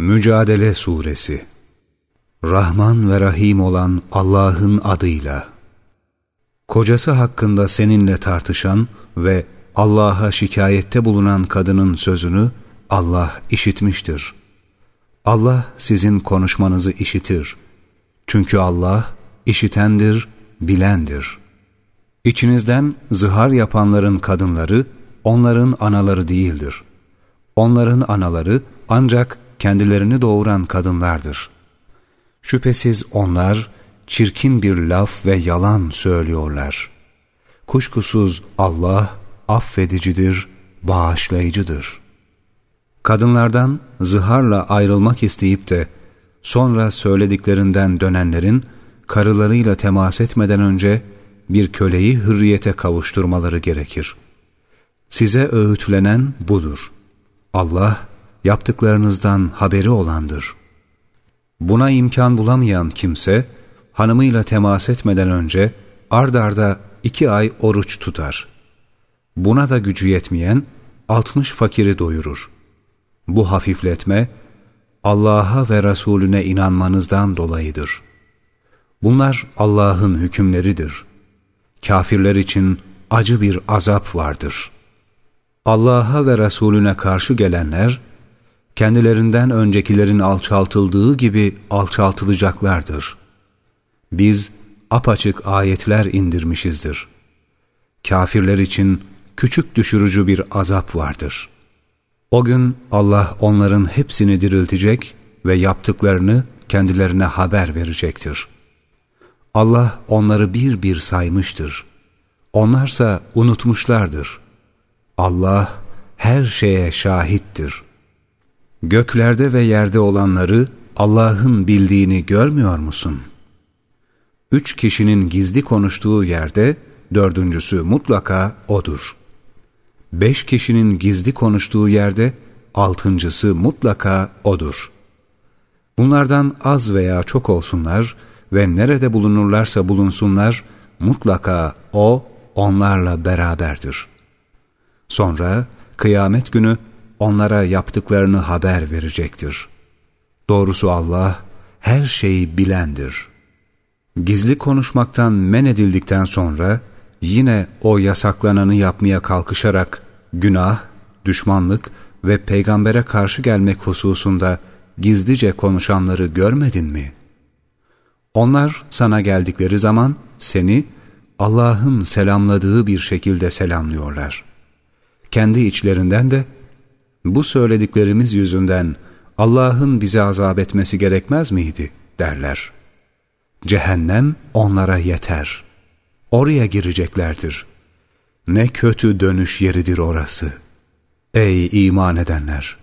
Mücadele Suresi Rahman ve Rahim olan Allah'ın adıyla Kocası hakkında seninle tartışan ve Allah'a şikayette bulunan kadının sözünü Allah işitmiştir. Allah sizin konuşmanızı işitir. Çünkü Allah işitendir, bilendir. İçinizden zihar yapanların kadınları onların anaları değildir. Onların anaları ancak kendilerini doğuran kadınlardır. Şüphesiz onlar çirkin bir laf ve yalan söylüyorlar. Kuşkusuz Allah affedicidir, bağışlayıcıdır. Kadınlardan zıharla ayrılmak isteyip de sonra söylediklerinden dönenlerin karılarıyla temas etmeden önce bir köleyi hürriyete kavuşturmaları gerekir. Size öğütlenen budur. Allah yaptıklarınızdan haberi olandır. Buna imkan bulamayan kimse, hanımıyla temas etmeden önce ard arda iki ay oruç tutar. Buna da gücü yetmeyen, altmış fakiri doyurur. Bu hafifletme, Allah'a ve Resulüne inanmanızdan dolayıdır. Bunlar Allah'ın hükümleridir. Kafirler için acı bir azap vardır. Allah'a ve Resulüne karşı gelenler, kendilerinden öncekilerin alçaltıldığı gibi alçaltılacaklardır. Biz apaçık ayetler indirmişizdir. Kafirler için küçük düşürücü bir azap vardır. O gün Allah onların hepsini diriltecek ve yaptıklarını kendilerine haber verecektir. Allah onları bir bir saymıştır. Onlarsa unutmuşlardır. Allah her şeye şahittir.'' Göklerde ve yerde olanları Allah'ın bildiğini görmüyor musun? Üç kişinin gizli konuştuğu yerde dördüncüsü mutlaka O'dur. Beş kişinin gizli konuştuğu yerde altıncısı mutlaka O'dur. Bunlardan az veya çok olsunlar ve nerede bulunurlarsa bulunsunlar mutlaka O onlarla beraberdir. Sonra kıyamet günü onlara yaptıklarını haber verecektir. Doğrusu Allah her şeyi bilendir. Gizli konuşmaktan men edildikten sonra yine o yasaklananı yapmaya kalkışarak günah, düşmanlık ve peygambere karşı gelmek hususunda gizlice konuşanları görmedin mi? Onlar sana geldikleri zaman seni Allah'ın selamladığı bir şekilde selamlıyorlar. Kendi içlerinden de bu söylediklerimiz yüzünden Allah'ın bize azap etmesi gerekmez miydi derler. Cehennem onlara yeter. Oraya gireceklerdir. Ne kötü dönüş yeridir orası. Ey iman edenler!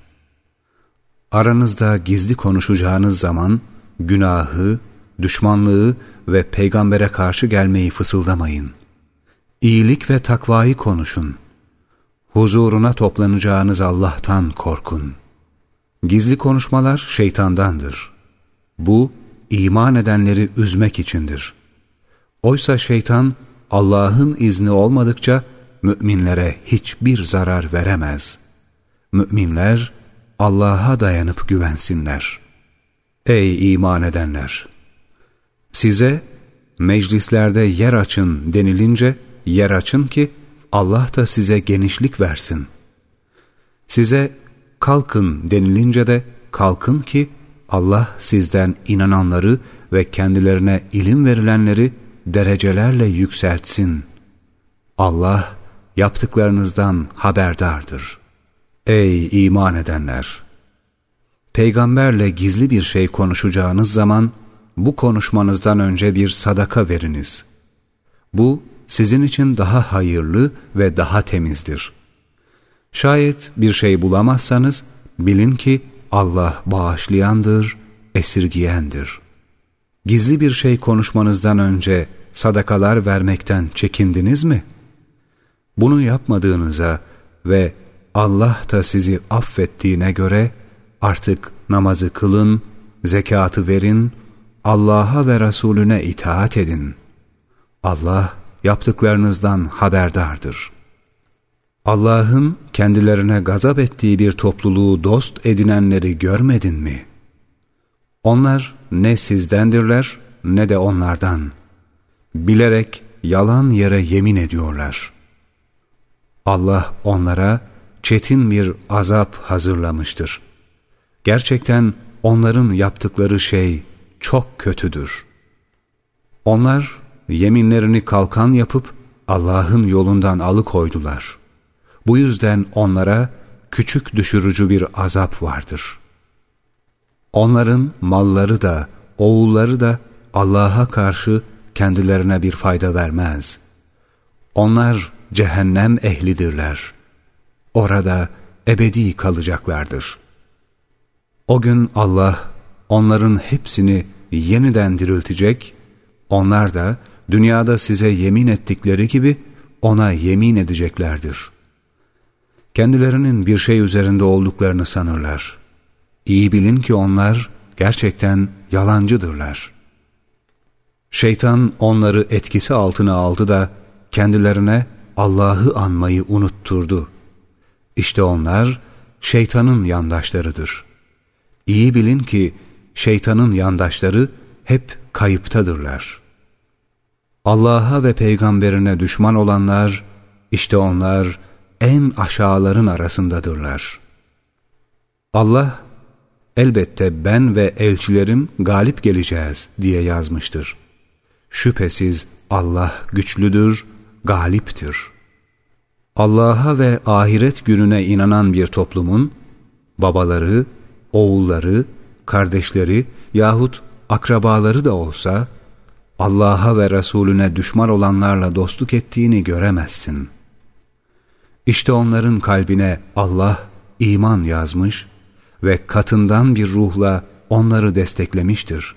Aranızda gizli konuşacağınız zaman günahı, düşmanlığı ve peygambere karşı gelmeyi fısıldamayın. İyilik ve takvayı konuşun.'' Huzuruna toplanacağınız Allah'tan korkun. Gizli konuşmalar şeytandandır. Bu, iman edenleri üzmek içindir. Oysa şeytan, Allah'ın izni olmadıkça müminlere hiçbir zarar veremez. Müminler, Allah'a dayanıp güvensinler. Ey iman edenler! Size meclislerde yer açın denilince yer açın ki Allah da size genişlik versin. Size kalkın denilince de kalkın ki Allah sizden inananları ve kendilerine ilim verilenleri derecelerle yükseltsin. Allah yaptıklarınızdan haberdardır. Ey iman edenler! Peygamberle gizli bir şey konuşacağınız zaman bu konuşmanızdan önce bir sadaka veriniz. Bu sizin için daha hayırlı ve daha temizdir. Şayet bir şey bulamazsanız bilin ki Allah bağışlayandır, esirgiyendir. Gizli bir şey konuşmanızdan önce sadakalar vermekten çekindiniz mi? Bunu yapmadığınıza ve Allah da sizi affettiğine göre artık namazı kılın, zekatı verin, Allah'a ve Resulüne itaat edin. Allah yaptıklarınızdan haberdardır. Allah'ın kendilerine gazap ettiği bir topluluğu dost edinenleri görmedin mi?'' Onlar ne sizdendirler ne de onlardan. Bilerek yalan yere yemin ediyorlar. Allah onlara çetin bir azap hazırlamıştır. Gerçekten onların yaptıkları şey çok kötüdür. Onlar yeminlerini kalkan yapıp Allah'ın yolundan alıkoydular. Bu yüzden onlara küçük düşürücü bir azap vardır. Onların malları da, oğulları da Allah'a karşı kendilerine bir fayda vermez. Onlar cehennem ehlidirler. Orada ebedi kalacaklardır. O gün Allah onların hepsini yeniden diriltecek, onlar da dünyada size yemin ettikleri gibi ona yemin edeceklerdir. Kendilerinin bir şey üzerinde olduklarını sanırlar. İyi bilin ki onlar gerçekten yalancıdırlar. Şeytan onları etkisi altına aldı da kendilerine Allah'ı anmayı unutturdu. İşte onlar şeytanın yandaşlarıdır. İyi bilin ki şeytanın yandaşları hep kayıptadırlar. Allah'a ve peygamberine düşman olanlar, işte onlar en aşağıların arasındadırlar. Allah, elbette ben ve elçilerim galip geleceğiz diye yazmıştır. Şüphesiz Allah güçlüdür, galiptir. Allah'a ve ahiret gününe inanan bir toplumun, babaları, oğulları, kardeşleri yahut akrabaları da olsa, Allah'a ve Resulüne düşman olanlarla dostluk ettiğini göremezsin. İşte onların kalbine Allah iman yazmış ve katından bir ruhla onları desteklemiştir.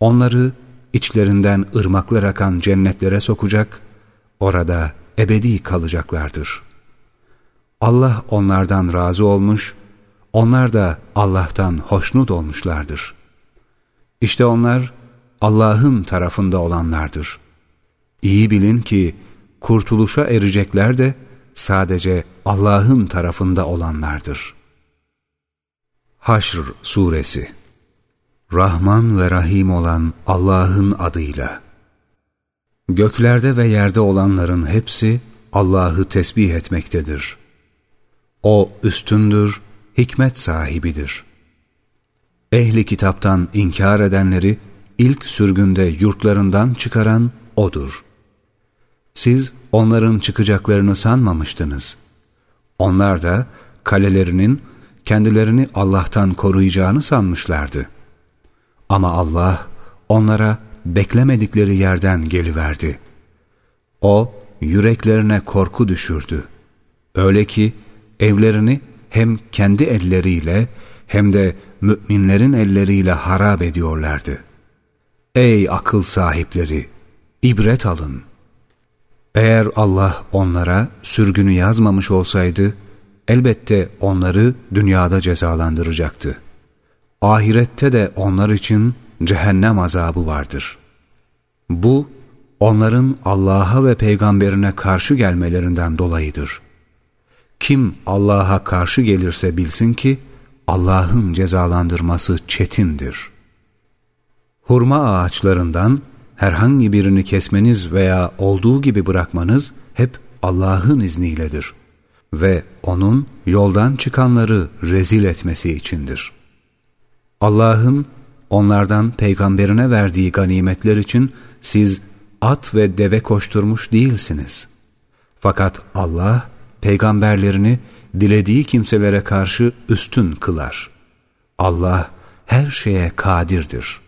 Onları içlerinden ırmaklar akan cennetlere sokacak, orada ebedi kalacaklardır. Allah onlardan razı olmuş, onlar da Allah'tan hoşnut olmuşlardır. İşte onlar Allah'ın tarafında olanlardır. İyi bilin ki kurtuluşa erecekler de sadece Allah'ın tarafında olanlardır. Haşr Suresi Rahman ve Rahim olan Allah'ın adıyla Göklerde ve yerde olanların hepsi Allah'ı tesbih etmektedir. O üstündür, hikmet sahibidir. Ehli kitaptan inkar edenleri ilk sürgünde yurtlarından çıkaran O'dur. Siz onların çıkacaklarını sanmamıştınız. Onlar da kalelerinin kendilerini Allah'tan koruyacağını sanmışlardı. Ama Allah onlara beklemedikleri yerden geliverdi. O yüreklerine korku düşürdü. Öyle ki evlerini hem kendi elleriyle hem de müminlerin elleriyle harap ediyorlardı. Ey akıl sahipleri! ibret alın. Eğer Allah onlara sürgünü yazmamış olsaydı, elbette onları dünyada cezalandıracaktı. Ahirette de onlar için cehennem azabı vardır. Bu, onların Allah'a ve peygamberine karşı gelmelerinden dolayıdır. Kim Allah'a karşı gelirse bilsin ki, Allah'ın cezalandırması çetindir. Hurma ağaçlarından herhangi birini kesmeniz veya olduğu gibi bırakmanız hep Allah'ın izniyledir ve O'nun yoldan çıkanları rezil etmesi içindir. Allah'ın onlardan peygamberine verdiği ganimetler için siz at ve deve koşturmuş değilsiniz. Fakat Allah peygamberlerini dilediği kimselere karşı üstün kılar. Allah her şeye kadirdir.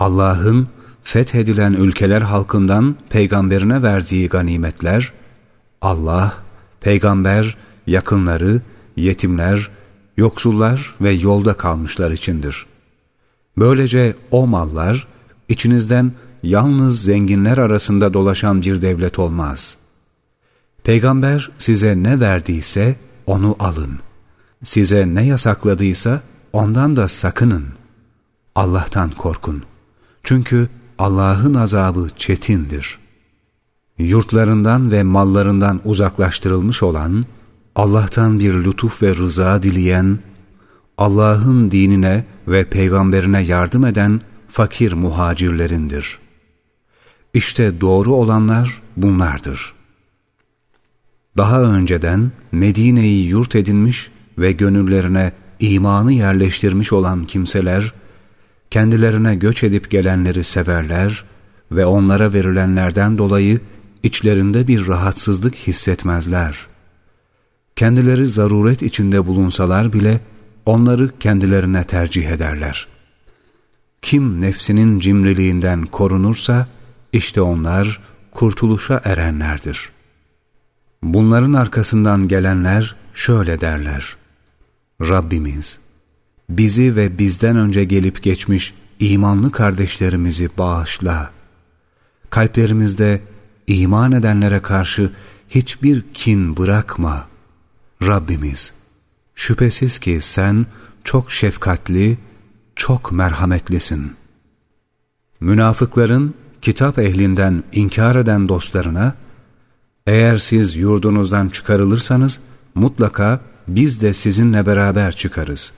Allah'ın fethedilen ülkeler halkından peygamberine verdiği ganimetler, Allah, peygamber, yakınları, yetimler, yoksullar ve yolda kalmışlar içindir. Böylece o mallar içinizden yalnız zenginler arasında dolaşan bir devlet olmaz. Peygamber size ne verdiyse onu alın. Size ne yasakladıysa ondan da sakının. Allah'tan korkun. Çünkü Allah'ın azabı çetindir. Yurtlarından ve mallarından uzaklaştırılmış olan, Allah'tan bir lütuf ve rıza dileyen, Allah'ın dinine ve peygamberine yardım eden fakir muhacirlerindir. İşte doğru olanlar bunlardır. Daha önceden Medine'yi yurt edinmiş ve gönüllerine imanı yerleştirmiş olan kimseler, kendilerine göç edip gelenleri severler ve onlara verilenlerden dolayı içlerinde bir rahatsızlık hissetmezler. Kendileri zaruret içinde bulunsalar bile onları kendilerine tercih ederler. Kim nefsinin cimriliğinden korunursa, işte onlar kurtuluşa erenlerdir. Bunların arkasından gelenler şöyle derler. Rabbimiz, bizi ve bizden önce gelip geçmiş imanlı kardeşlerimizi bağışla. Kalplerimizde iman edenlere karşı hiçbir kin bırakma. Rabbimiz, şüphesiz ki sen çok şefkatli, çok merhametlisin. Münafıkların kitap ehlinden inkar eden dostlarına, eğer siz yurdunuzdan çıkarılırsanız mutlaka biz de sizinle beraber çıkarız.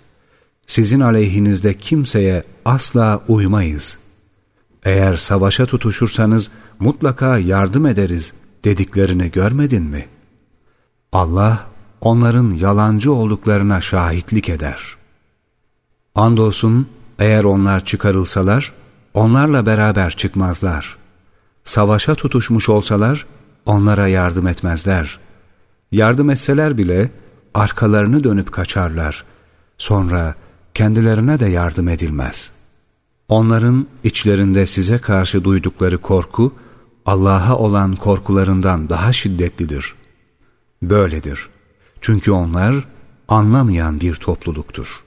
Sizin aleyhinizde kimseye asla uymayız. Eğer savaşa tutuşursanız mutlaka yardım ederiz dediklerini görmedin mi? Allah onların yalancı olduklarına şahitlik eder. Andolsun eğer onlar çıkarılsalar onlarla beraber çıkmazlar. Savaşa tutuşmuş olsalar onlara yardım etmezler. Yardım etseler bile arkalarını dönüp kaçarlar. Sonra kendilerine de yardım edilmez. Onların içlerinde size karşı duydukları korku, Allah'a olan korkularından daha şiddetlidir. Böyledir. Çünkü onlar anlamayan bir topluluktur.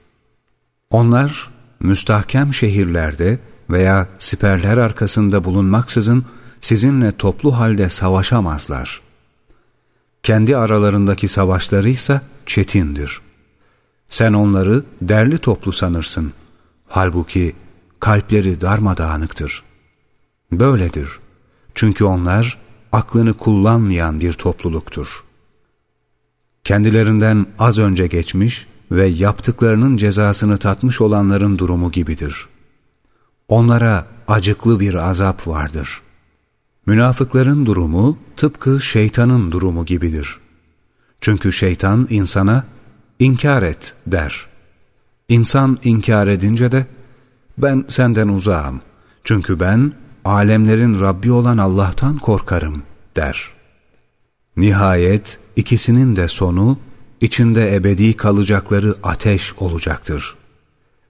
Onlar müstahkem şehirlerde veya siperler arkasında bulunmaksızın sizinle toplu halde savaşamazlar. Kendi aralarındaki savaşları ise çetindir. Sen onları derli toplu sanırsın. Halbuki kalpleri darmadağınıktır. Böyledir. Çünkü onlar aklını kullanmayan bir topluluktur. Kendilerinden az önce geçmiş ve yaptıklarının cezasını tatmış olanların durumu gibidir. Onlara acıklı bir azap vardır. Münafıkların durumu tıpkı şeytanın durumu gibidir. Çünkü şeytan insana inkar et der. İnsan inkar edince de ben senden uzağım. Çünkü ben alemlerin Rabbi olan Allah'tan korkarım der. Nihayet ikisinin de sonu içinde ebedi kalacakları ateş olacaktır.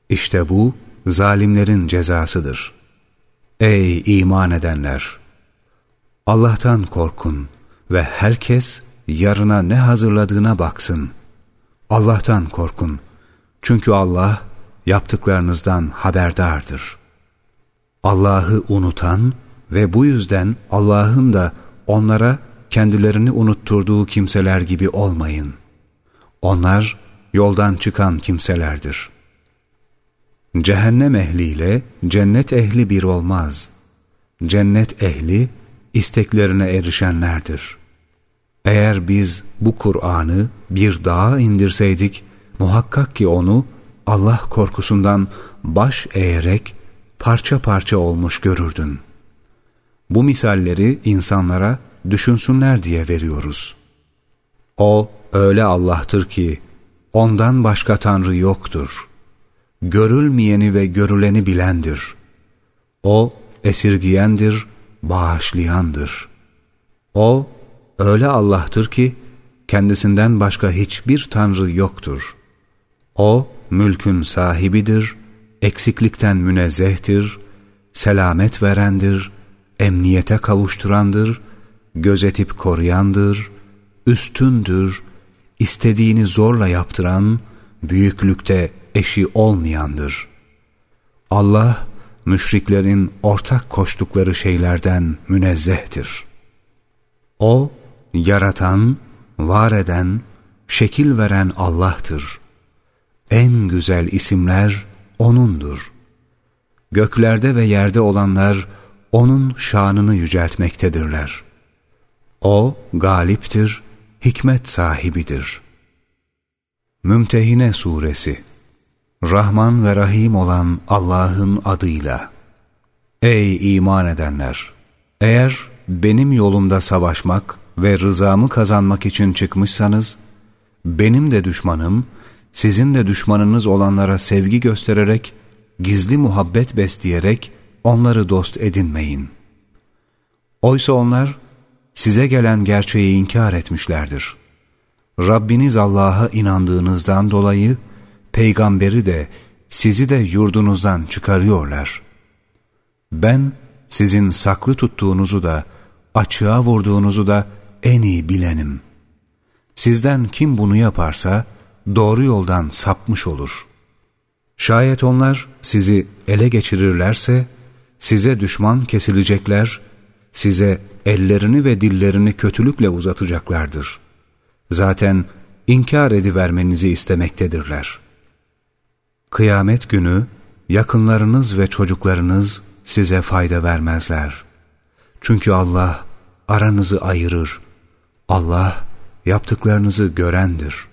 İşte bu zalimlerin cezasıdır. Ey iman edenler! Allah'tan korkun ve herkes yarına ne hazırladığına baksın. Allah'tan korkun. Çünkü Allah yaptıklarınızdan haberdardır. Allah'ı unutan ve bu yüzden Allah'ın da onlara kendilerini unutturduğu kimseler gibi olmayın. Onlar yoldan çıkan kimselerdir. Cehennem ehliyle cennet ehli bir olmaz. Cennet ehli isteklerine erişenlerdir. Eğer biz bu Kur'an'ı bir dağa indirseydik, muhakkak ki onu Allah korkusundan baş eğerek parça parça olmuş görürdün. Bu misalleri insanlara düşünsünler diye veriyoruz. O öyle Allah'tır ki ondan başka Tanrı yoktur. Görülmeyeni ve görüleni bilendir. O esirgiyendir, bağışlayandır. O öyle Allah'tır ki kendisinden başka hiçbir Tanrı yoktur. O mülkün sahibidir, eksiklikten münezzehtir, selamet verendir, emniyete kavuşturandır, gözetip koruyandır, üstündür, istediğini zorla yaptıran, büyüklükte eşi olmayandır. Allah, müşriklerin ortak koştukları şeylerden münezzehtir. O, yaratan, var eden, şekil veren Allah'tır. En güzel isimler O'nundur. Göklerde ve yerde olanlar O'nun şanını yüceltmektedirler. O galiptir, hikmet sahibidir. Mümtehine Suresi Rahman ve Rahim olan Allah'ın adıyla. Ey iman edenler! Eğer benim yolumda savaşmak ve rızamı kazanmak için çıkmışsanız, benim de düşmanım, sizin de düşmanınız olanlara sevgi göstererek, gizli muhabbet besleyerek onları dost edinmeyin. Oysa onlar size gelen gerçeği inkar etmişlerdir. Rabbiniz Allah'a inandığınızdan dolayı peygamberi de sizi de yurdunuzdan çıkarıyorlar. Ben sizin saklı tuttuğunuzu da açığa vurduğunuzu da en iyi bilenim. Sizden kim bunu yaparsa doğru yoldan sapmış olur. Şayet onlar sizi ele geçirirlerse size düşman kesilecekler, size ellerini ve dillerini kötülükle uzatacaklardır. Zaten inkar edivermenizi istemektedirler. Kıyamet günü yakınlarınız ve çocuklarınız size fayda vermezler. Çünkü Allah aranızı ayırır. Allah yaptıklarınızı görendir.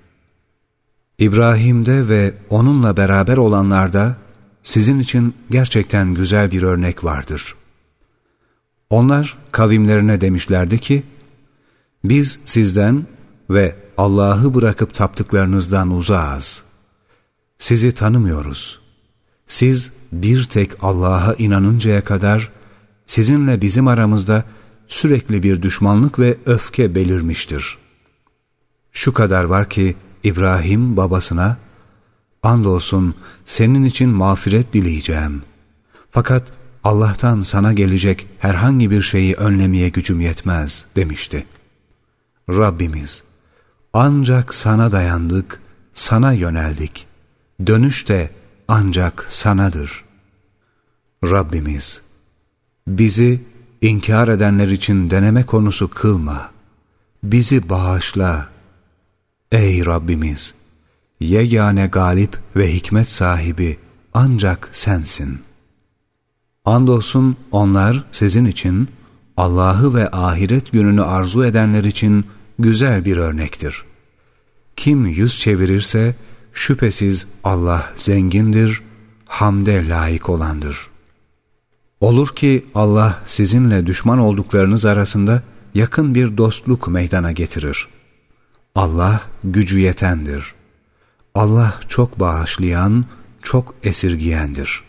İbrahim'de ve onunla beraber olanlarda sizin için gerçekten güzel bir örnek vardır. Onlar kavimlerine demişlerdi ki, biz sizden ve Allah'ı bırakıp taptıklarınızdan uzağız. Sizi tanımıyoruz. Siz bir tek Allah'a inanıncaya kadar sizinle bizim aramızda sürekli bir düşmanlık ve öfke belirmiştir. Şu kadar var ki İbrahim babasına, andolsun senin için mağfiret dileyeceğim. Fakat Allah'tan sana gelecek herhangi bir şeyi önlemeye gücüm yetmez demişti. Rabbimiz, ancak sana dayandık, sana yöneldik. Dönüş de ancak sanadır. Rabbimiz, bizi inkar edenler için deneme konusu kılma. Bizi bağışla. Ey Rabbimiz! Yegane galip ve hikmet sahibi ancak sensin. Andolsun onlar sizin için, Allah'ı ve ahiret gününü arzu edenler için güzel bir örnektir. Kim yüz çevirirse, şüphesiz Allah zengindir, hamde layık olandır.'' Olur ki Allah sizinle düşman olduklarınız arasında yakın bir dostluk meydana getirir. Allah gücü yetendir. Allah çok bağışlayan, çok esirgiyendir.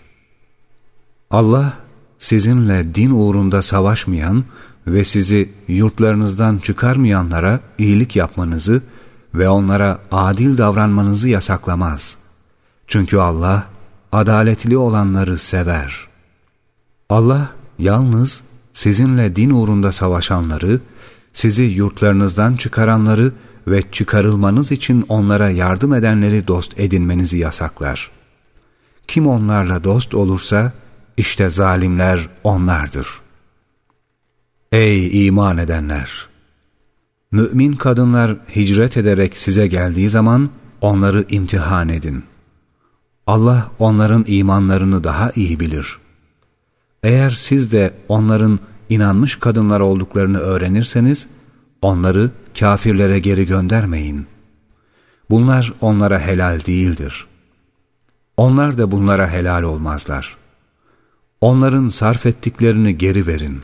Allah sizinle din uğrunda savaşmayan ve sizi yurtlarınızdan çıkarmayanlara iyilik yapmanızı ve onlara adil davranmanızı yasaklamaz. Çünkü Allah adaletli olanları sever.'' Allah yalnız sizinle din uğrunda savaşanları, sizi yurtlarınızdan çıkaranları ve çıkarılmanız için onlara yardım edenleri dost edinmenizi yasaklar. Kim onlarla dost olursa, işte zalimler onlardır. Ey iman edenler! Mümin kadınlar hicret ederek size geldiği zaman onları imtihan edin. Allah onların imanlarını daha iyi bilir.'' Eğer siz de onların inanmış kadınlar olduklarını öğrenirseniz, onları kafirlere geri göndermeyin. Bunlar onlara helal değildir. Onlar da bunlara helal olmazlar. Onların sarf ettiklerini geri verin.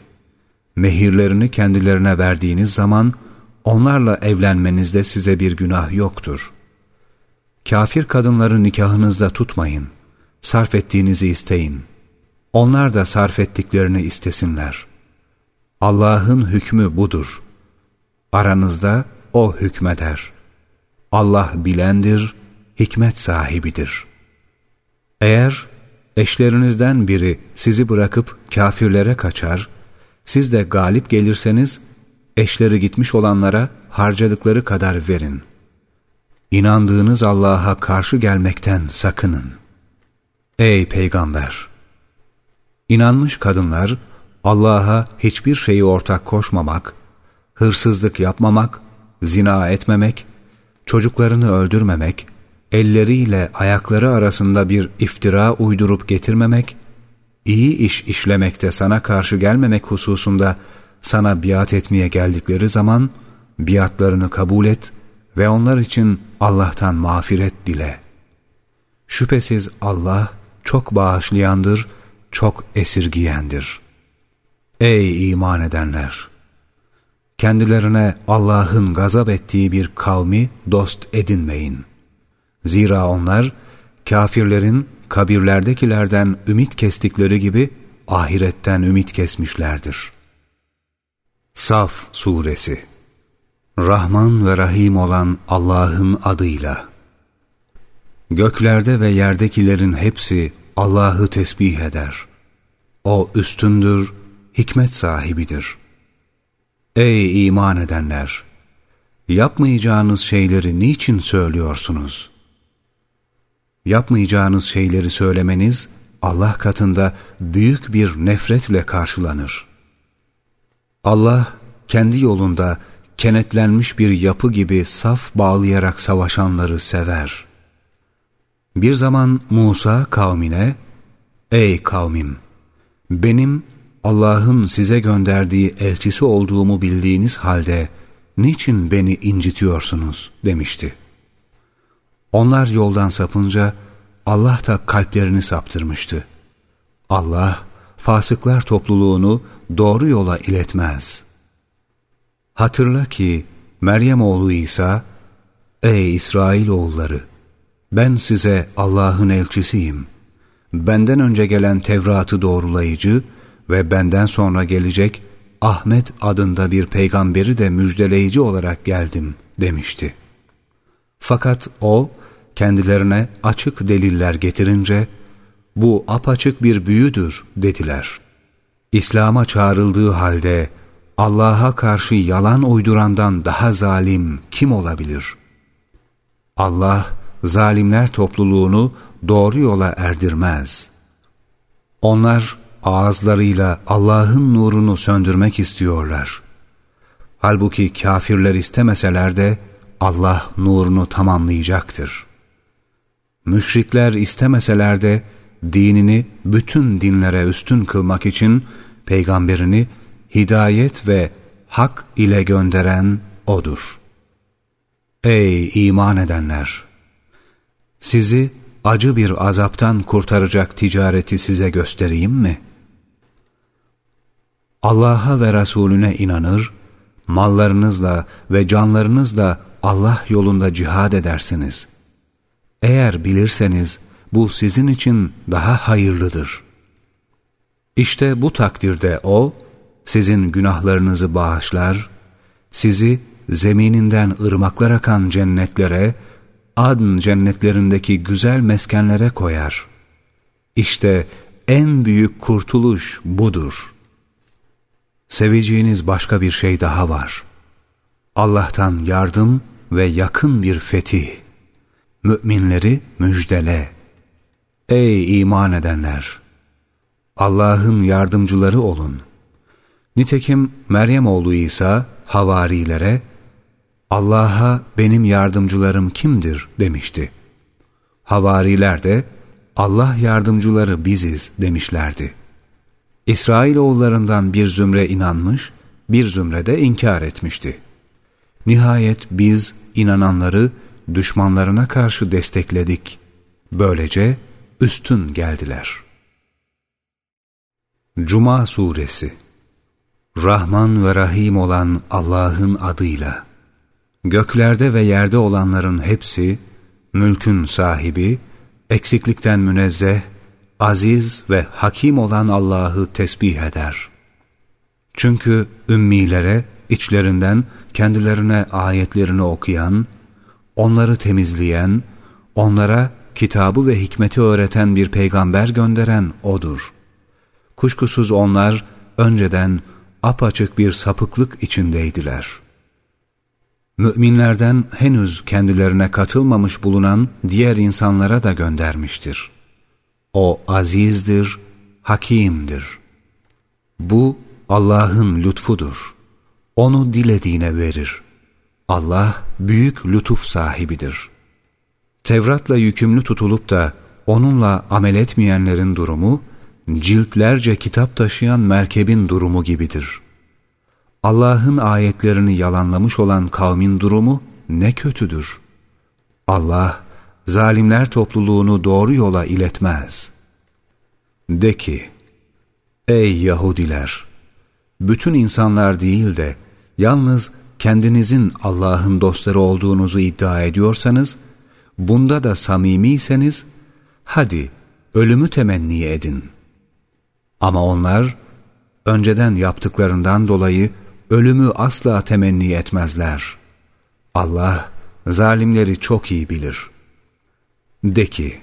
Mehirlerini kendilerine verdiğiniz zaman, onlarla evlenmenizde size bir günah yoktur. Kafir kadınları nikahınızda tutmayın. Sarf ettiğinizi isteyin.'' Onlar da sarf ettiklerini istesinler. Allah'ın hükmü budur. Aranızda O hükmeder. Allah bilendir, hikmet sahibidir. Eğer eşlerinizden biri sizi bırakıp kafirlere kaçar, siz de galip gelirseniz, eşleri gitmiş olanlara harcadıkları kadar verin. İnandığınız Allah'a karşı gelmekten sakının. Ey Peygamber! İnanmış kadınlar Allah'a hiçbir şeyi ortak koşmamak, hırsızlık yapmamak, zina etmemek, çocuklarını öldürmemek, elleriyle ayakları arasında bir iftira uydurup getirmemek, iyi iş işlemekte sana karşı gelmemek hususunda sana biat etmeye geldikleri zaman biatlarını kabul et ve onlar için Allah'tan mağfiret dile. Şüphesiz Allah çok bağışlayandır, çok esirgiyendir. Ey iman edenler! Kendilerine Allah'ın gazap ettiği bir kavmi dost edinmeyin. Zira onlar kafirlerin kabirlerdekilerden ümit kestikleri gibi ahiretten ümit kesmişlerdir. Saf Suresi Rahman ve Rahim olan Allah'ın adıyla Göklerde ve yerdekilerin hepsi Allah'ı tesbih eder. O üstündür, hikmet sahibidir. Ey iman edenler! Yapmayacağınız şeyleri niçin söylüyorsunuz? Yapmayacağınız şeyleri söylemeniz Allah katında büyük bir nefretle karşılanır. Allah kendi yolunda kenetlenmiş bir yapı gibi saf bağlayarak savaşanları sever. Bir zaman Musa kavmine, Ey kavmim! Benim Allah'ın size gönderdiği elçisi olduğumu bildiğiniz halde niçin beni incitiyorsunuz demişti. Onlar yoldan sapınca Allah da kalplerini saptırmıştı. Allah fasıklar topluluğunu doğru yola iletmez. Hatırla ki Meryem oğlu İsa, Ey İsrail oğulları! Ben size Allah'ın elçisiyim. Benden önce gelen Tevrat'ı doğrulayıcı ve benden sonra gelecek Ahmet adında bir peygamberi de müjdeleyici olarak geldim demişti. Fakat o kendilerine açık deliller getirince bu apaçık bir büyüdür dediler. İslam'a çağrıldığı halde Allah'a karşı yalan uydurandan daha zalim kim olabilir? Allah zalimler topluluğunu doğru yola erdirmez. Onlar ağızlarıyla Allah'ın nurunu söndürmek istiyorlar. Halbuki kafirler istemeseler de Allah nurunu tamamlayacaktır. Müşrikler istemeseler de dinini bütün dinlere üstün kılmak için peygamberini hidayet ve hak ile gönderen O'dur. Ey iman edenler! Sizi acı bir azaptan kurtaracak ticareti size göstereyim mi? Allah'a ve Resulüne inanır, mallarınızla ve canlarınızla Allah yolunda cihad edersiniz. Eğer bilirseniz bu sizin için daha hayırlıdır. İşte bu takdirde O, sizin günahlarınızı bağışlar, sizi zemininden ırmaklar akan cennetlere, adn cennetlerindeki güzel meskenlere koyar. İşte en büyük kurtuluş budur. Seveceğiniz başka bir şey daha var. Allah'tan yardım ve yakın bir fetih. Müminleri müjdele. Ey iman edenler! Allah'ın yardımcıları olun. Nitekim Meryem oğlu İsa havarilere Allah'a benim yardımcılarım kimdir demişti. Havariler de Allah yardımcıları biziz demişlerdi. İsrailoğullarından bir zümre inanmış, bir zümre de inkar etmişti. Nihayet biz inananları düşmanlarına karşı destekledik. Böylece üstün geldiler. Cuma Suresi Rahman ve Rahim olan Allah'ın adıyla Göklerde ve yerde olanların hepsi, mülkün sahibi, eksiklikten münezzeh, aziz ve hakim olan Allah'ı tesbih eder. Çünkü ümmilere, içlerinden kendilerine ayetlerini okuyan, onları temizleyen, onlara kitabı ve hikmeti öğreten bir peygamber gönderen O'dur. Kuşkusuz onlar önceden apaçık bir sapıklık içindeydiler.'' Müminlerden henüz kendilerine katılmamış bulunan diğer insanlara da göndermiştir. O azizdir, hakimdir. Bu Allah'ın lütfudur. Onu dilediğine verir. Allah büyük lütuf sahibidir. Tevrat'la yükümlü tutulup da onunla amel etmeyenlerin durumu, ciltlerce kitap taşıyan merkebin durumu gibidir.'' Allah'ın ayetlerini yalanlamış olan kavmin durumu ne kötüdür. Allah zalimler topluluğunu doğru yola iletmez. De ki, ey Yahudiler! Bütün insanlar değil de yalnız kendinizin Allah'ın dostları olduğunuzu iddia ediyorsanız, bunda da samimiyseniz, hadi ölümü temenni edin. Ama onlar, önceden yaptıklarından dolayı ölümü asla temenni etmezler. Allah, zalimleri çok iyi bilir. De ki,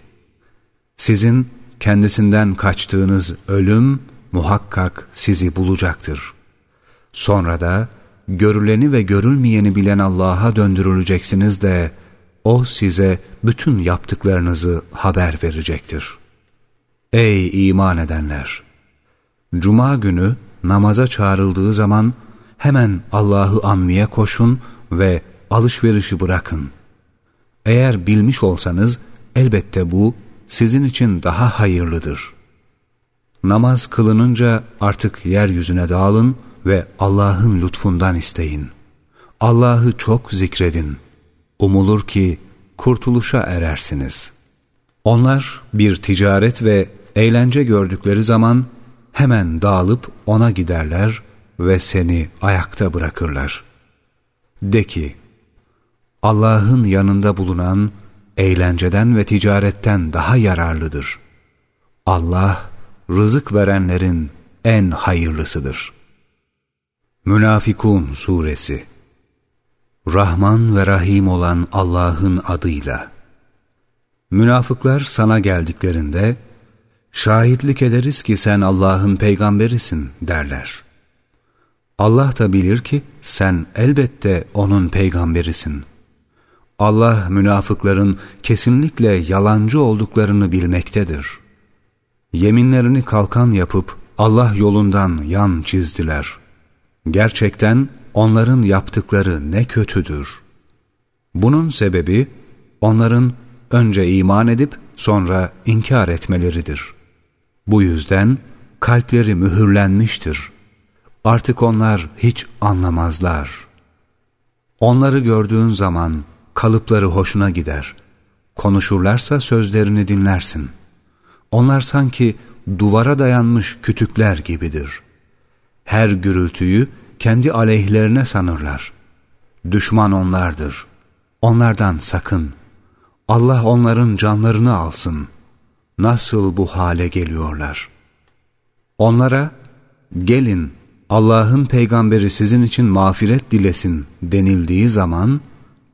sizin kendisinden kaçtığınız ölüm muhakkak sizi bulacaktır. Sonra da görüleni ve görülmeyeni bilen Allah'a döndürüleceksiniz de O size bütün yaptıklarınızı haber verecektir. Ey iman edenler! Cuma günü namaza çağrıldığı zaman hemen Allah'ı anmaya koşun ve alışverişi bırakın. Eğer bilmiş olsanız elbette bu sizin için daha hayırlıdır. Namaz kılınınca artık yeryüzüne dağılın ve Allah'ın lütfundan isteyin. Allah'ı çok zikredin. Umulur ki kurtuluşa erersiniz. Onlar bir ticaret ve eğlence gördükleri zaman hemen dağılıp ona giderler ve seni ayakta bırakırlar. De ki, Allah'ın yanında bulunan eğlenceden ve ticaretten daha yararlıdır. Allah, rızık verenlerin en hayırlısıdır. Münafikun Suresi Rahman ve Rahim olan Allah'ın adıyla Münafıklar sana geldiklerinde, şahitlik ederiz ki sen Allah'ın peygamberisin derler. Allah da bilir ki sen elbette O'nun peygamberisin. Allah münafıkların kesinlikle yalancı olduklarını bilmektedir. Yeminlerini kalkan yapıp Allah yolundan yan çizdiler. Gerçekten onların yaptıkları ne kötüdür. Bunun sebebi onların önce iman edip sonra inkar etmeleridir. Bu yüzden kalpleri mühürlenmiştir.'' Artık onlar hiç anlamazlar. Onları gördüğün zaman kalıpları hoşuna gider. Konuşurlarsa sözlerini dinlersin. Onlar sanki duvara dayanmış kütükler gibidir. Her gürültüyü kendi aleyhlerine sanırlar. Düşman onlardır. Onlardan sakın. Allah onların canlarını alsın. Nasıl bu hale geliyorlar? Onlara gelin Allah'ın peygamberi sizin için mağfiret dilesin denildiği zaman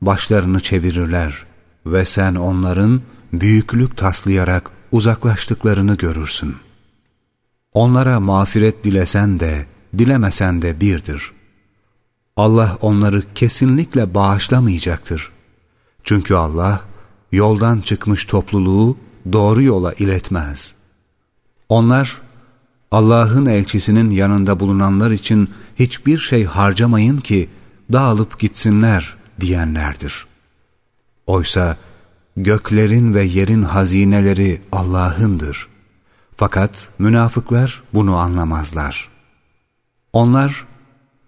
başlarını çevirirler ve sen onların büyüklük taslayarak uzaklaştıklarını görürsün. Onlara mağfiret dilesen de dilemesen de birdir. Allah onları kesinlikle bağışlamayacaktır. Çünkü Allah yoldan çıkmış topluluğu doğru yola iletmez. Onlar Allah'ın elçisinin yanında bulunanlar için hiçbir şey harcamayın ki dağılıp gitsinler diyenlerdir. Oysa göklerin ve yerin hazineleri Allah'ındır. Fakat münafıklar bunu anlamazlar. Onlar,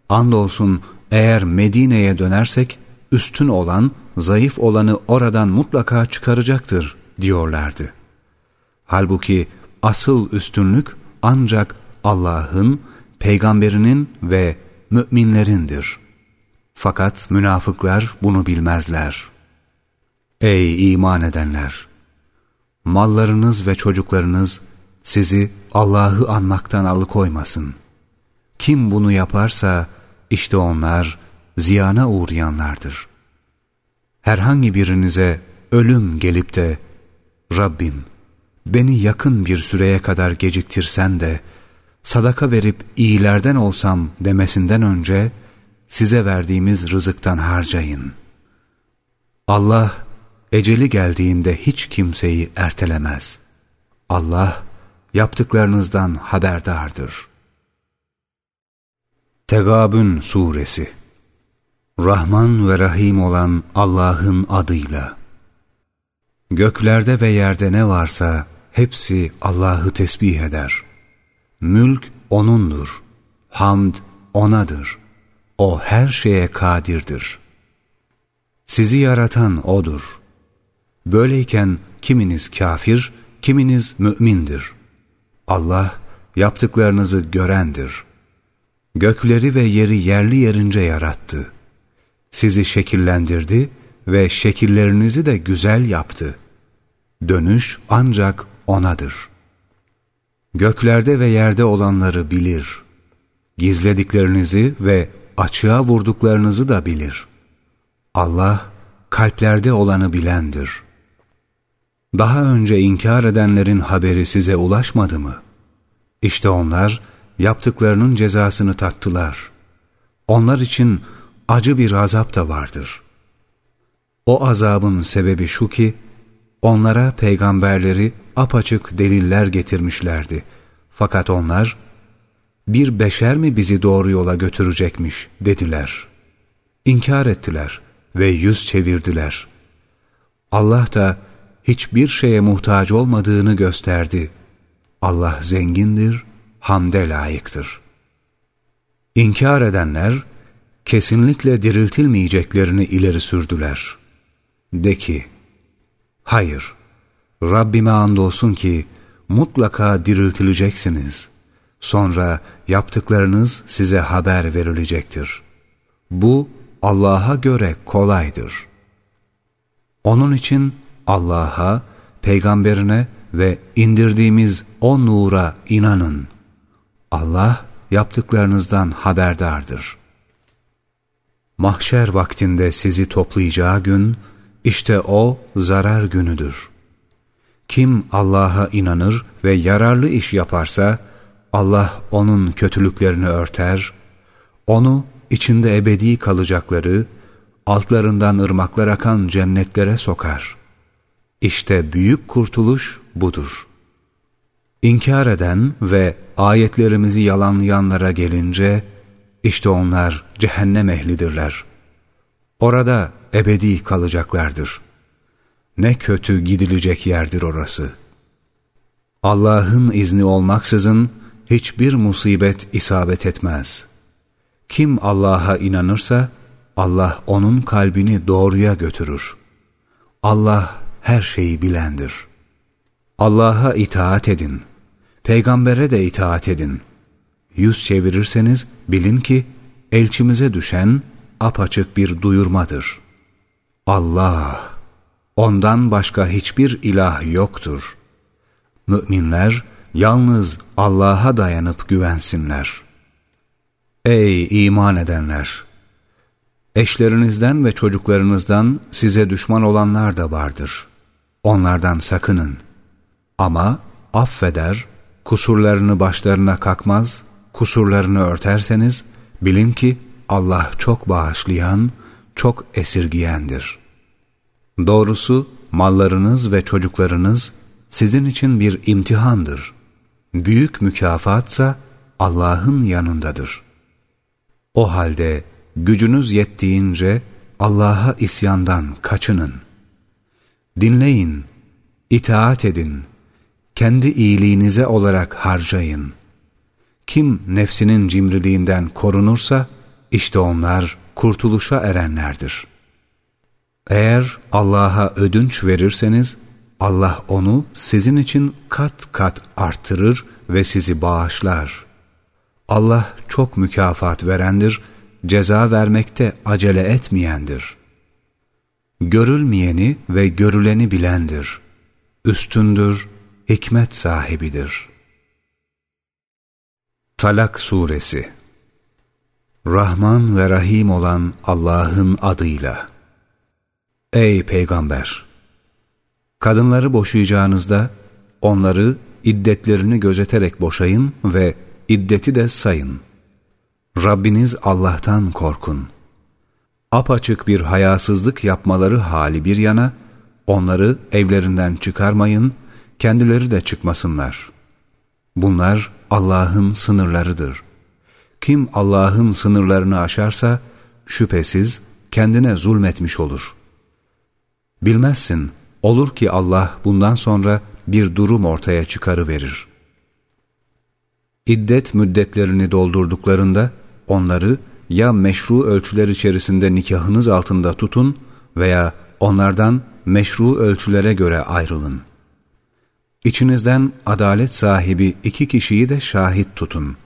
andolsun eğer Medine'ye dönersek üstün olan, zayıf olanı oradan mutlaka çıkaracaktır diyorlardı. Halbuki asıl üstünlük ancak Allah'ın, peygamberinin ve müminlerindir. Fakat münafıklar bunu bilmezler. Ey iman edenler! Mallarınız ve çocuklarınız sizi Allah'ı anmaktan alıkoymasın. Kim bunu yaparsa işte onlar ziyana uğrayanlardır. Herhangi birinize ölüm gelip de Rabbim beni yakın bir süreye kadar geciktirsen de sadaka verip iyilerden olsam demesinden önce size verdiğimiz rızıktan harcayın. Allah eceli geldiğinde hiç kimseyi ertelemez. Allah yaptıklarınızdan haberdardır. Tegabün Suresi Rahman ve Rahim olan Allah'ın adıyla Göklerde ve yerde ne varsa hepsi Allah'ı tesbih eder. Mülk O'nundur, hamd O'nadır. O her şeye kadirdir. Sizi yaratan O'dur. Böyleyken kiminiz kafir, kiminiz mümindir. Allah yaptıklarınızı görendir. Gökleri ve yeri yerli yerince yarattı. Sizi şekillendirdi ve şekillerinizi de güzel yaptı. Dönüş ancak O'nadır. Göklerde ve yerde olanları bilir. Gizlediklerinizi ve açığa vurduklarınızı da bilir. Allah kalplerde olanı bilendir. Daha önce inkar edenlerin haberi size ulaşmadı mı? İşte onlar yaptıklarının cezasını tattılar. Onlar için acı bir azap da vardır. O azabın sebebi şu ki, onlara peygamberleri apaçık deliller getirmişlerdi. Fakat onlar, bir beşer mi bizi doğru yola götürecekmiş dediler. İnkar ettiler ve yüz çevirdiler. Allah da hiçbir şeye muhtaç olmadığını gösterdi. Allah zengindir, hamde layıktır. İnkar edenler, kesinlikle diriltilmeyeceklerini ileri sürdüler. De ki, hayır, Rabbime andolsun ki mutlaka diriltileceksiniz. Sonra yaptıklarınız size haber verilecektir. Bu Allah'a göre kolaydır. Onun için Allah'a, peygamberine ve indirdiğimiz o nura inanın. Allah yaptıklarınızdan haberdardır. Mahşer vaktinde sizi toplayacağı gün, işte o zarar günüdür. Kim Allah'a inanır ve yararlı iş yaparsa, Allah onun kötülüklerini örter, onu içinde ebedi kalacakları, altlarından ırmaklar akan cennetlere sokar. İşte büyük kurtuluş budur. İnkar eden ve ayetlerimizi yalanlayanlara gelince, işte onlar cehennem ehlidirler. Orada ebedi kalacaklardır. Ne kötü gidilecek yerdir orası. Allah'ın izni olmaksızın hiçbir musibet isabet etmez. Kim Allah'a inanırsa, Allah onun kalbini doğruya götürür. Allah her şeyi bilendir. Allah'a itaat edin. Peygambere de itaat edin. Yüz çevirirseniz bilin ki elçimize düşen apaçık bir duyurmadır. Allah, ondan başka hiçbir ilah yoktur. Müminler yalnız Allah'a dayanıp güvensinler. Ey iman edenler! Eşlerinizden ve çocuklarınızdan size düşman olanlar da vardır. Onlardan sakının. Ama affeder, kusurlarını başlarına kakmaz, kusurlarını örterseniz bilin ki Allah çok bağışlayan, çok esirgiyendir. Doğrusu mallarınız ve çocuklarınız sizin için bir imtihandır. Büyük mükafatsa Allah'ın yanındadır. O halde gücünüz yettiğince Allah'a isyandan kaçının. Dinleyin, itaat edin, kendi iyiliğinize olarak harcayın. Kim nefsinin cimriliğinden korunursa, işte onlar kurtuluşa erenlerdir. Eğer Allah'a ödünç verirseniz, Allah onu sizin için kat kat arttırır ve sizi bağışlar. Allah çok mükafat verendir, ceza vermekte acele etmeyendir. Görülmeyeni ve görüleni bilendir. Üstündür, hikmet sahibidir. Talak Suresi Rahman ve Rahim olan Allah'ın adıyla Ey Peygamber! Kadınları boşayacağınızda onları iddetlerini gözeterek boşayın ve iddeti de sayın. Rabbiniz Allah'tan korkun. Apaçık bir hayasızlık yapmaları hali bir yana, onları evlerinden çıkarmayın, kendileri de çıkmasınlar. Bunlar Allah'ın sınırlarıdır. Kim Allah'ın sınırlarını aşarsa, şüphesiz kendine zulmetmiş olur. Bilmezsin, olur ki Allah bundan sonra bir durum ortaya çıkarıverir. İddet müddetlerini doldurduklarında, onları ya meşru ölçüler içerisinde nikahınız altında tutun veya onlardan meşru ölçülere göre ayrılın. İçinizden adalet sahibi iki kişiyi de şahit tutun.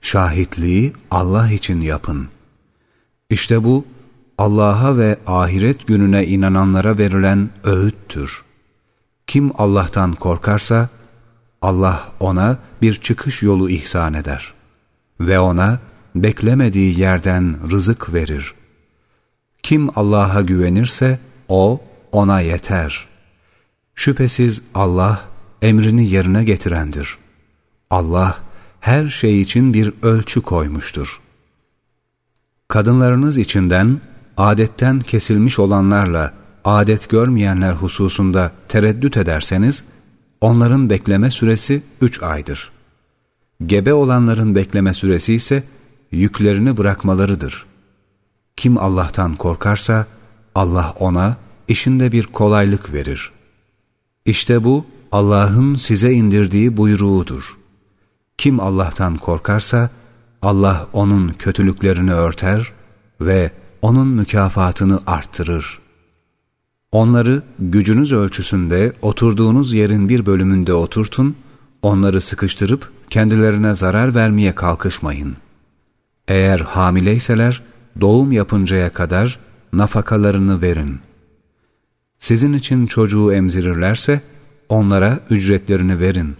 Şahitliği Allah için yapın. İşte bu Allah'a ve ahiret gününe inananlara verilen öğüttür. Kim Allah'tan korkarsa Allah ona bir çıkış yolu ihsan eder ve ona beklemediği yerden rızık verir. Kim Allah'a güvenirse o ona yeter. Şüphesiz Allah emrini yerine getirendir. Allah her şey için bir ölçü koymuştur. Kadınlarınız içinden adetten kesilmiş olanlarla adet görmeyenler hususunda tereddüt ederseniz, onların bekleme süresi üç aydır. Gebe olanların bekleme süresi ise yüklerini bırakmalarıdır. Kim Allah'tan korkarsa, Allah ona işinde bir kolaylık verir. İşte bu Allah'ın size indirdiği buyruğudur. Kim Allah'tan korkarsa Allah onun kötülüklerini örter ve onun mükafatını arttırır. Onları gücünüz ölçüsünde oturduğunuz yerin bir bölümünde oturtun, onları sıkıştırıp kendilerine zarar vermeye kalkışmayın. Eğer hamileyseler doğum yapıncaya kadar nafakalarını verin. Sizin için çocuğu emzirirlerse onlara ücretlerini verin.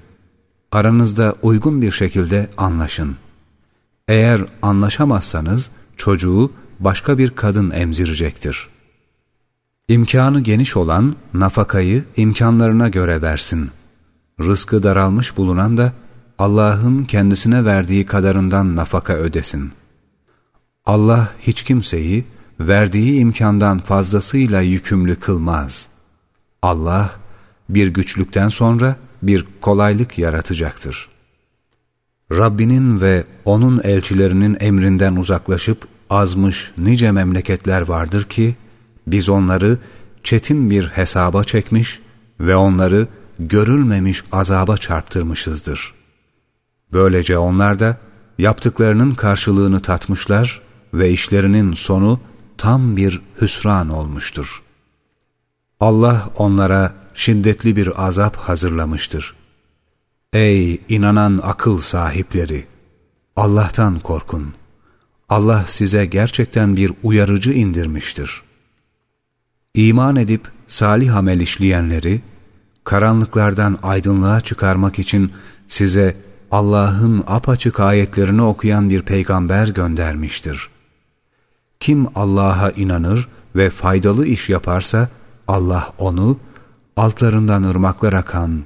Aranızda uygun bir şekilde anlaşın. Eğer anlaşamazsanız çocuğu başka bir kadın emzirecektir. İmkanı geniş olan nafakayı imkanlarına göre versin. Rızkı daralmış bulunan da Allah'ın kendisine verdiği kadarından nafaka ödesin. Allah hiç kimseyi verdiği imkandan fazlasıyla yükümlü kılmaz. Allah bir güçlükten sonra bir kolaylık yaratacaktır. Rabbinin ve O'nun elçilerinin emrinden uzaklaşıp azmış nice memleketler vardır ki, biz onları çetin bir hesaba çekmiş ve onları görülmemiş azaba çarptırmışızdır. Böylece onlar da yaptıklarının karşılığını tatmışlar ve işlerinin sonu tam bir hüsran olmuştur. Allah onlara şiddetli bir azap hazırlamıştır. Ey inanan akıl sahipleri! Allah'tan korkun. Allah size gerçekten bir uyarıcı indirmiştir. İman edip salih amel işleyenleri, karanlıklardan aydınlığa çıkarmak için size Allah'ın apaçık ayetlerini okuyan bir peygamber göndermiştir. Kim Allah'a inanır ve faydalı iş yaparsa, Allah onu, altlarından ırmaklar akan,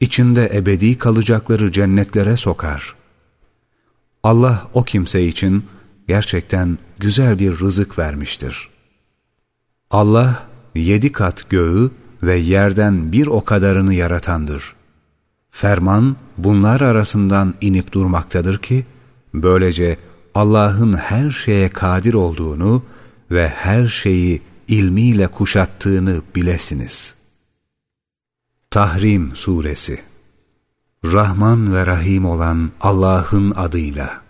içinde ebedi kalacakları cennetlere sokar. Allah o kimse için gerçekten güzel bir rızık vermiştir. Allah yedi kat göğü ve yerden bir o kadarını yaratandır. Ferman bunlar arasından inip durmaktadır ki, böylece Allah'ın her şeye kadir olduğunu ve her şeyi ilmiyle kuşattığını bilesiniz. Tahrim Suresi Rahman ve Rahim olan Allah'ın adıyla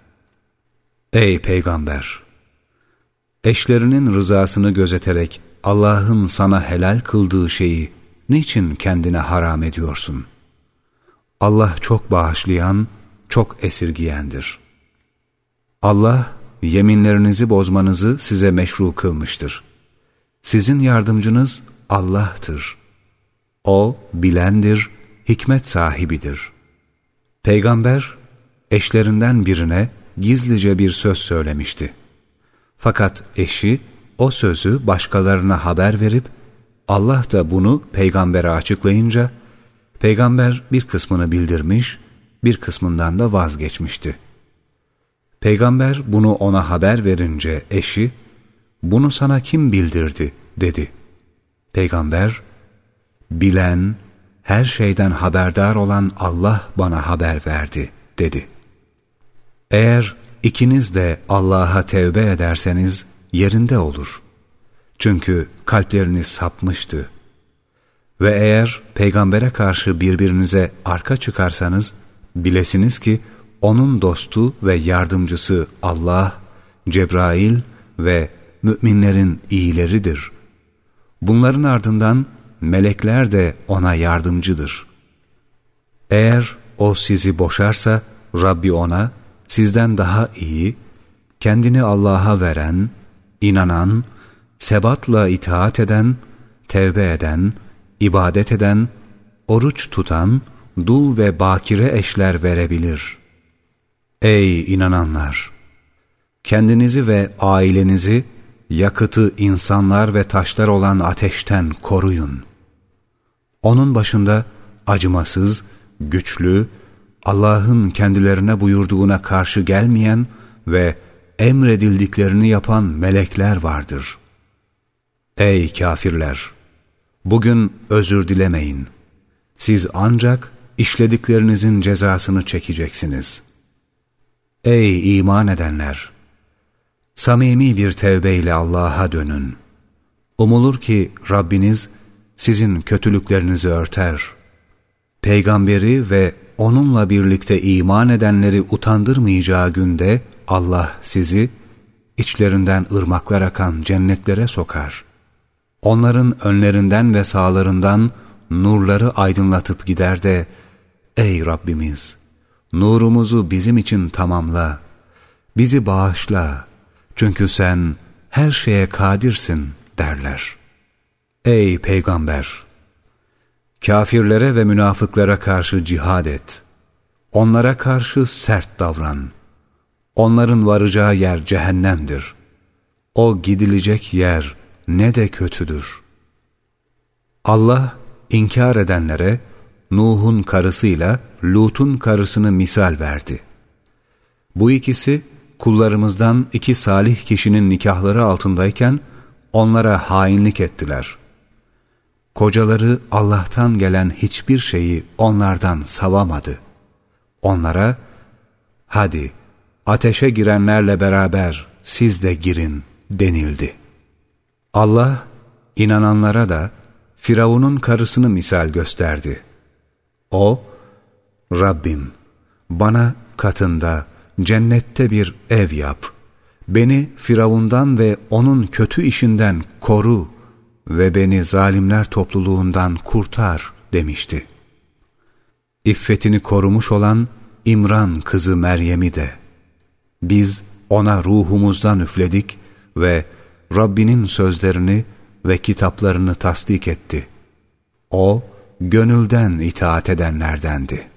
Ey Peygamber! Eşlerinin rızasını gözeterek Allah'ın sana helal kıldığı şeyi niçin kendine haram ediyorsun? Allah çok bağışlayan, çok esirgiyendir. Allah yeminlerinizi bozmanızı size meşru kılmıştır. Sizin yardımcınız Allah'tır. O bilendir, hikmet sahibidir. Peygamber eşlerinden birine gizlice bir söz söylemişti. Fakat eşi o sözü başkalarına haber verip Allah da bunu peygambere açıklayınca peygamber bir kısmını bildirmiş, bir kısmından da vazgeçmişti. Peygamber bunu ona haber verince eşi bunu sana kim bildirdi dedi. Peygamber bilen, her şeyden haberdar olan Allah bana haber verdi dedi. Eğer ikiniz de Allah'a tevbe ederseniz yerinde olur. Çünkü kalpleriniz sapmıştı. Ve eğer peygambere karşı birbirinize arka çıkarsanız, bilesiniz ki onun dostu ve yardımcısı Allah, Cebrail ve müminlerin iyileridir. Bunların ardından melekler de ona yardımcıdır. Eğer o sizi boşarsa Rabbi ona sizden daha iyi, kendini Allah'a veren, inanan, sebatla itaat eden, tevbe eden, ibadet eden, oruç tutan, dul ve bakire eşler verebilir. Ey inananlar! Kendinizi ve ailenizi yakıtı insanlar ve taşlar olan ateşten koruyun. Onun başında acımasız, güçlü, Allah'ın kendilerine buyurduğuna karşı gelmeyen ve emredildiklerini yapan melekler vardır. Ey kafirler! Bugün özür dilemeyin. Siz ancak işlediklerinizin cezasını çekeceksiniz. Ey iman edenler! Samimi bir tevbeyle Allah'a dönün. Umulur ki Rabbiniz sizin kötülüklerinizi örter. Peygamberi ve onunla birlikte iman edenleri utandırmayacağı günde Allah sizi içlerinden ırmaklar akan cennetlere sokar. Onların önlerinden ve sağlarından nurları aydınlatıp gider de Ey Rabbimiz! Nurumuzu bizim için tamamla, bizi bağışla, çünkü sen her şeye kadirsin derler. Ey Peygamber! Kafirlere ve münafıklara karşı cihad et. Onlara karşı sert davran. Onların varacağı yer cehennemdir. O gidilecek yer ne de kötüdür. Allah inkar edenlere Nuh'un karısıyla Lut'un karısını misal verdi. Bu ikisi kullarımızdan iki salih kişinin nikahları altındayken onlara hainlik ettiler. Kocaları Allah'tan gelen hiçbir şeyi onlardan savamadı. Onlara, hadi ateşe girenlerle beraber siz de girin denildi. Allah, inananlara da Firavun'un karısını misal gösterdi. O, Rabbim bana katında cennette bir ev yap. Beni Firavundan ve onun kötü işinden koru ve beni zalimler topluluğundan kurtar demişti. İffetini korumuş olan İmran kızı Meryem'i de biz ona ruhumuzdan üfledik ve Rabbinin sözlerini ve kitaplarını tasdik etti. O, gönülden itaat edenlerdendi.